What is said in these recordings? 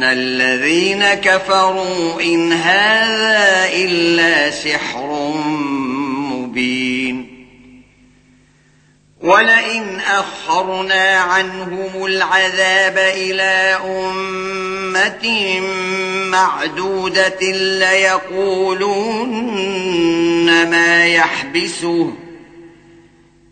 ان الذين كفروا ان هذا الا سحر مبين ولئن أخرنا عنهم العذاب إلى أمة معدودة ليقولن ما يحبسه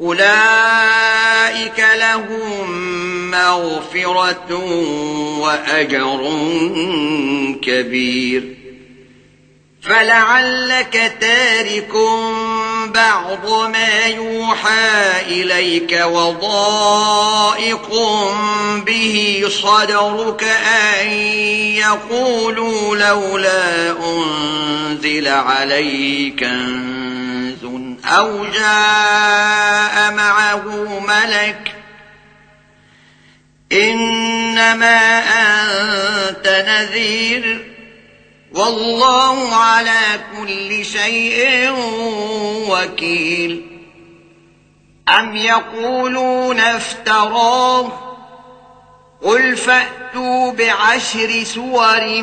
أولئك لهم مغفرة وأجر كبير. فلعلك تارك بعض ما يوحى إليك وضائق به صدرك أن يقولوا لولا أنزل عليك كنز أو جاء معه ملك إنما أنت نذير والله على كل شيء وكيل أم يقولون افتراه قل فأتوا بعشر سور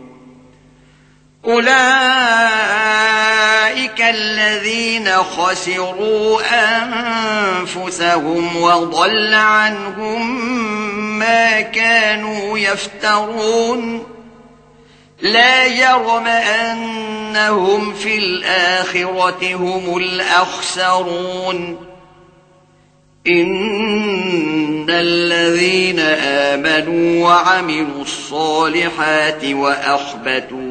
أولئك الذين خسروا أنفسهم وضل عنهم ما كانوا يفترون. لا يرم أنهم في الآخرة هم الأخسرون. إن الذين آمنوا وعملوا الصالحات وأخبتون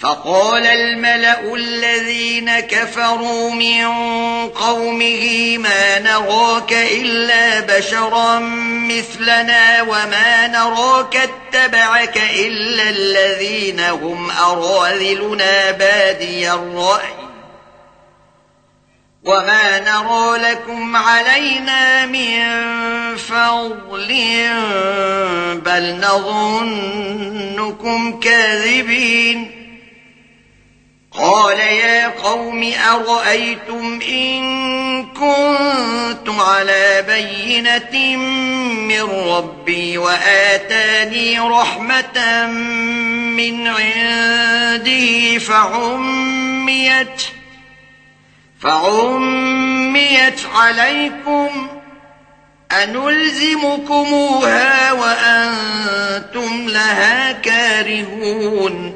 فقال الملأ الذين كفروا من قومه ما نراك إلا بشرا مثلنا وما نراك اتبعك إلا الذين هم أراذلنا بادي الرأي. وما نرى لكم علينا من فضل بل نظنكم كاذبين. قال يا قوم أرأيتم إن كنتم على بينة من ربي وآتاني رحمة من عندي فعميت فعميت عليكم أنلزمكموها وأنتم لها كارهون.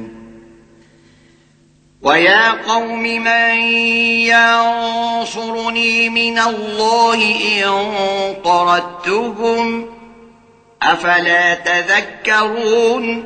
وَيَا قَوْمِ مَنْ يَنْصُرُنِي مِنَ اللَّهِ إِنْ طَرَدْتُهُمْ أَفَلَا تَذَكَّرُونَ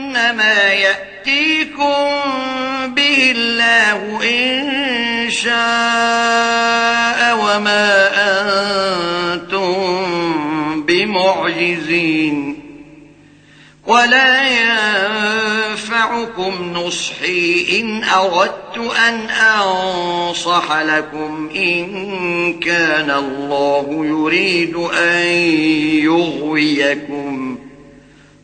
إنما يأتيكم به الله إن شاء وما أنتم بمعجزين ولا ينفعكم نصحي إن أردت أن أنصح لكم إن كان الله يريد أن يغويكم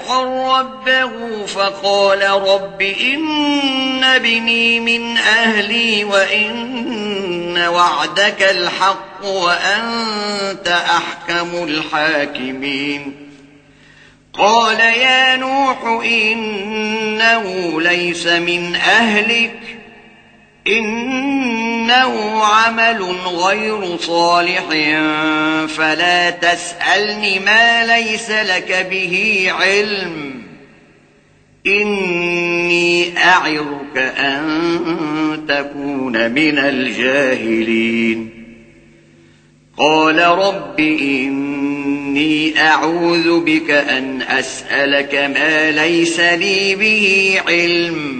يلقى ربه فقال رب إن بني من أهلي وإن وعدك الحق وأنت أحكم الحاكمين قال يا نوح إنه ليس من أهلك إنه عمل غير صالح فلا تسألني ما ليس لك به علم. إني أعرك أن تكون من الجاهلين. قال رب إني أعوذ بك أن أسألك ما ليس لي به علم.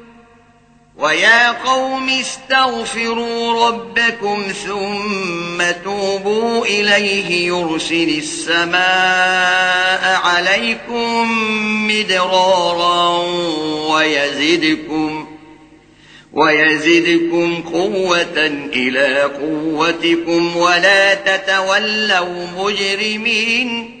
وَيَا قَوْمِ اسْتَغْفِرُوا رَبَّكُمْ ثُمَّ تُوبُوا إِلَيْهِ يُرْسِلِ السَّمَاءَ عَلَيْكُمْ مِدْرَارًا وَيَزِدْكُمْ ويزدكم قوة إلى قوتكم ولا تتولوا مجرمين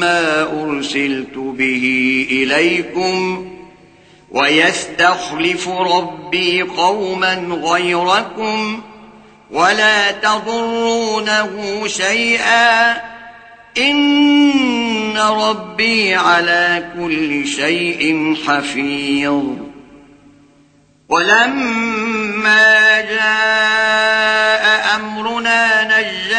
ما أرسلت به إليكم ويستخلف ربي قوما غيركم ولا تضرونه شيئا إن ربي على كل شيء حفيظ. ولما جاء أمرنا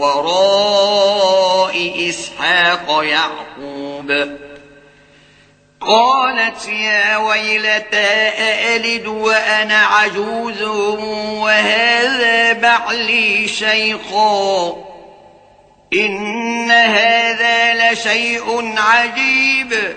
وراء إسحاق يعقوب. قالت يا ويلتا أألد وأنا عجوز وهذا بعلي شيخا؟ إن هذا لشيء عجيب.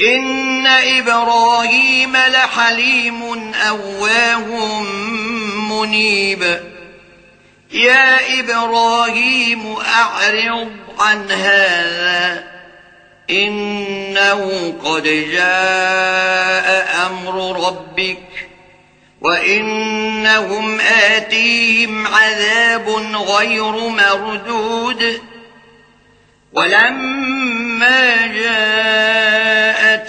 ان إبراهيم لحليم اواه منيب. يا إبراهيم اعرض عن هذا. انه قد جاء أمر ربك. وانهم آتيهم عذاب غير مردود. ولما جاء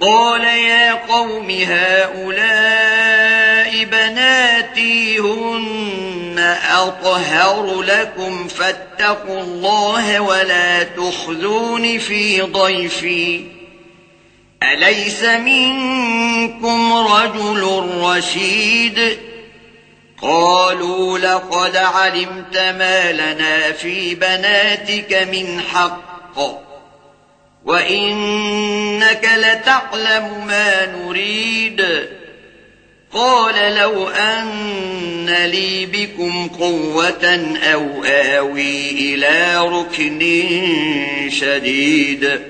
قال يا قوم هؤلاء بناتي هن أطهر لكم فاتقوا الله ولا تخذون في ضيفي أليس منكم رجل رشيد قالوا لقد علمت ما لنا في بناتك من حق وَإِنَّكَ لَتَعْلَمُ مَا نُرِيدُ قَالَ لَوْ أَنَّ لِي بِكُمْ قُوَّةً أَوْ آوِي إِلَى رُكْنٍ شَدِيدٍ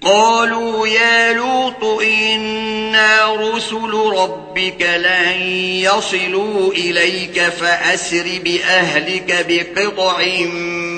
قَالُوا يَا لُوطُ إِنَّا رُسُلُ رَبِّكَ لَن يَصِلُوا إِلَيْكَ فَأَسْرِ بِأَهْلِكَ بِقِطْعٍ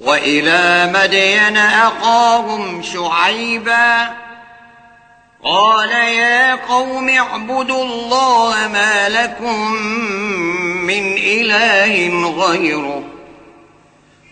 وإلى مدين أقاهم شعيبا قال يا قوم اعبدوا الله ما لكم من إله غيره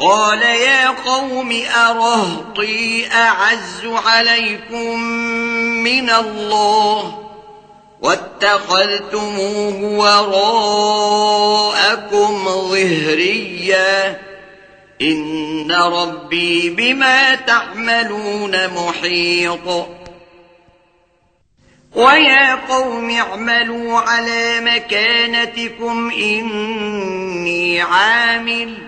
قال يا قوم أرهطي أعز عليكم من الله واتخلتموه وراءكم ظهريا إن ربي بما تعملون محيط ويا قوم اعملوا على مكانتكم إني عامل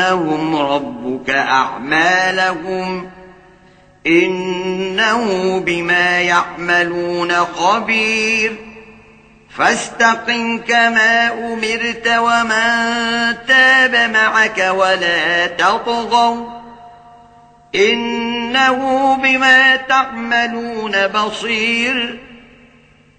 يُبَيِّنُهُمْ رَبُّكَ أَعْمَالَهُمْ إِنَّهُ بِمَا يَعْمَلُونَ خَبِيرٌ فَاسْتَقِمْ كَمَا أُمِرْتَ وَمَنْ تَابَ مَعَكَ وَلَا تَطْغَوْا إِنَّهُ بِمَا تَعْمَلُونَ بَصِيرٌ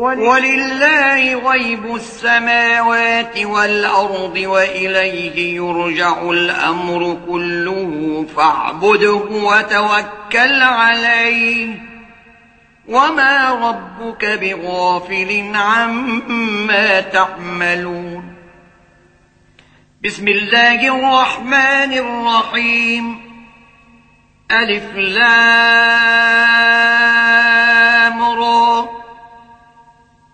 ولله غيب السماوات والأرض وإليه يرجع الأمر كله فاعبده وتوكل عليه وما ربك بغافل عما تعملون بسم الله الرحمن الرحيم ألف لام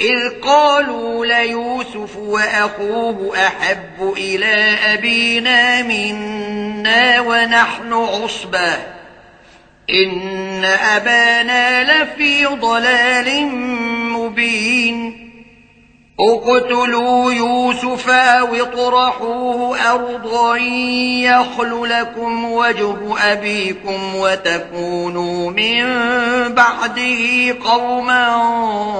إذ قالوا ليوسف وأخوه أحب إلى أبينا منا ونحن عصبا إن أبانا لفي ضلال مبين. اقتلوا يوسف واطرحوه أرضا يخل لكم وجه أبيكم وتكونوا من بعده قوما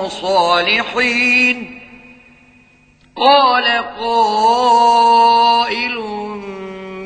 صالحين. قال قائل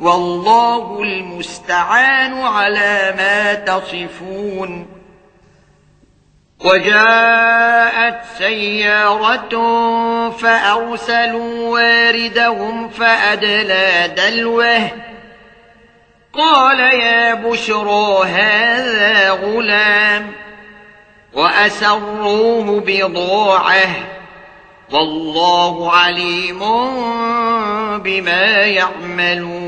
والله المستعان على ما تصفون. وجاءت سيارة فأرسلوا واردهم فأدلى دلوه. قال يا بشرى هذا غلام وأسروه بضاعه. والله عليم بما يعملون.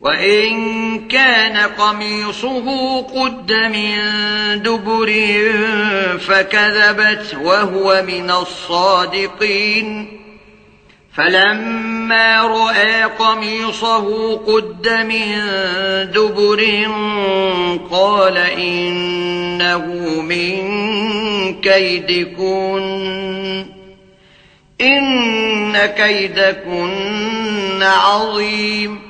وَإِن كَانَ قَمِيصُهُ قُدَّ مِن دُبُرٍ فَكَذَبَتْ وَهُوَ مِنَ الصَّادِقِينَ فلما رأى قميصه قد من دبر قال إنه من كيدكن إن كيدكن عظيم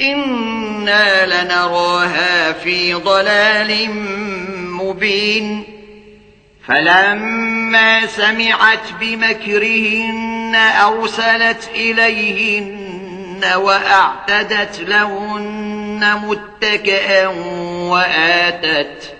إنا لنراها في ضلال مبين فلما سمعت بمكرهن أرسلت إليهن وأعتدت لهن متكئا وآتت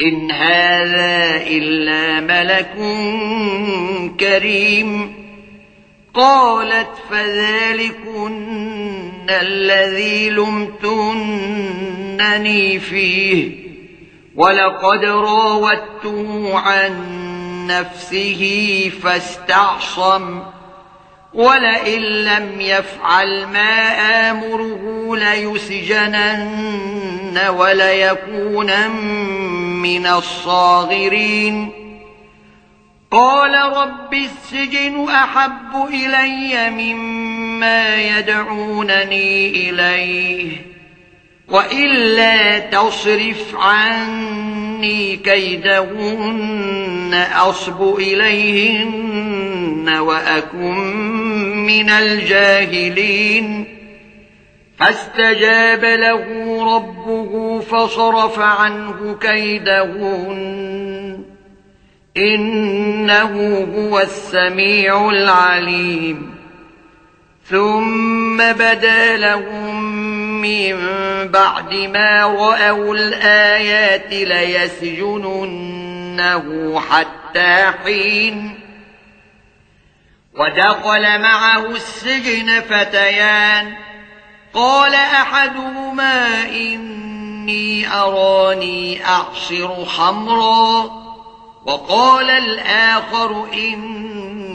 ان هذا إلا ملك كريم قالت فذلكن الذي لمتنني فيه ولقد راودته عن نفسه فاستعصم وَلَئِن لَّمْ يَفْعَلْ مَا آمُرُهُ لَيُسْجَنَنَّ وَلَيَكُونًا مِّنَ الصَّاغِرِينَ. قَالَ رَبِّ السِّجْنُ أَحَبُّ إِلَيَّ مِمَّا يَدْعُونَنِي إِلَيْهِ. وَإِلَّا تَصْرِفْ عَنِّي كَيْدَهُنَّ أَصْبُ إِلَيْهِنَّ وَأَكُنْ مِنَ الْجَاهِلِينَ فاستجاب له ربه فصرف عنه كيدهن إنه هو السميع العليم ثم بدا لهم من بعد ما رأوا الآيات ليسجننه حتى حين ودخل معه السجن فتيان. قال أحدهما إني أراني أعصر حمرا. وقال الآخر إني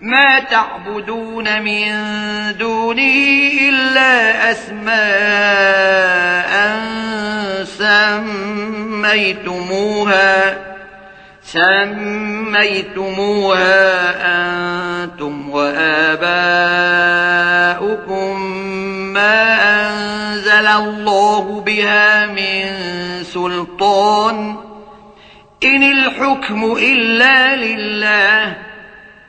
ما تعبدون من دونه إلا أسماء سميتموها سميتموها أنتم وآباؤكم ما أنزل الله بها من سلطان. إن الحكم إلا لله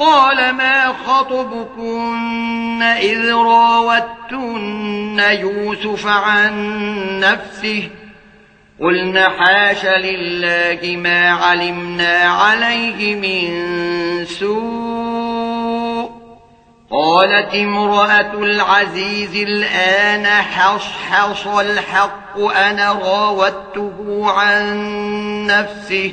قال ما خطبكن إذ راوتن يوسف عن نفسه قلنا حاش لله ما علمنا عليه من سوء قالت امرأة العزيز الآن حصحص الحق أنا راوته عن نفسه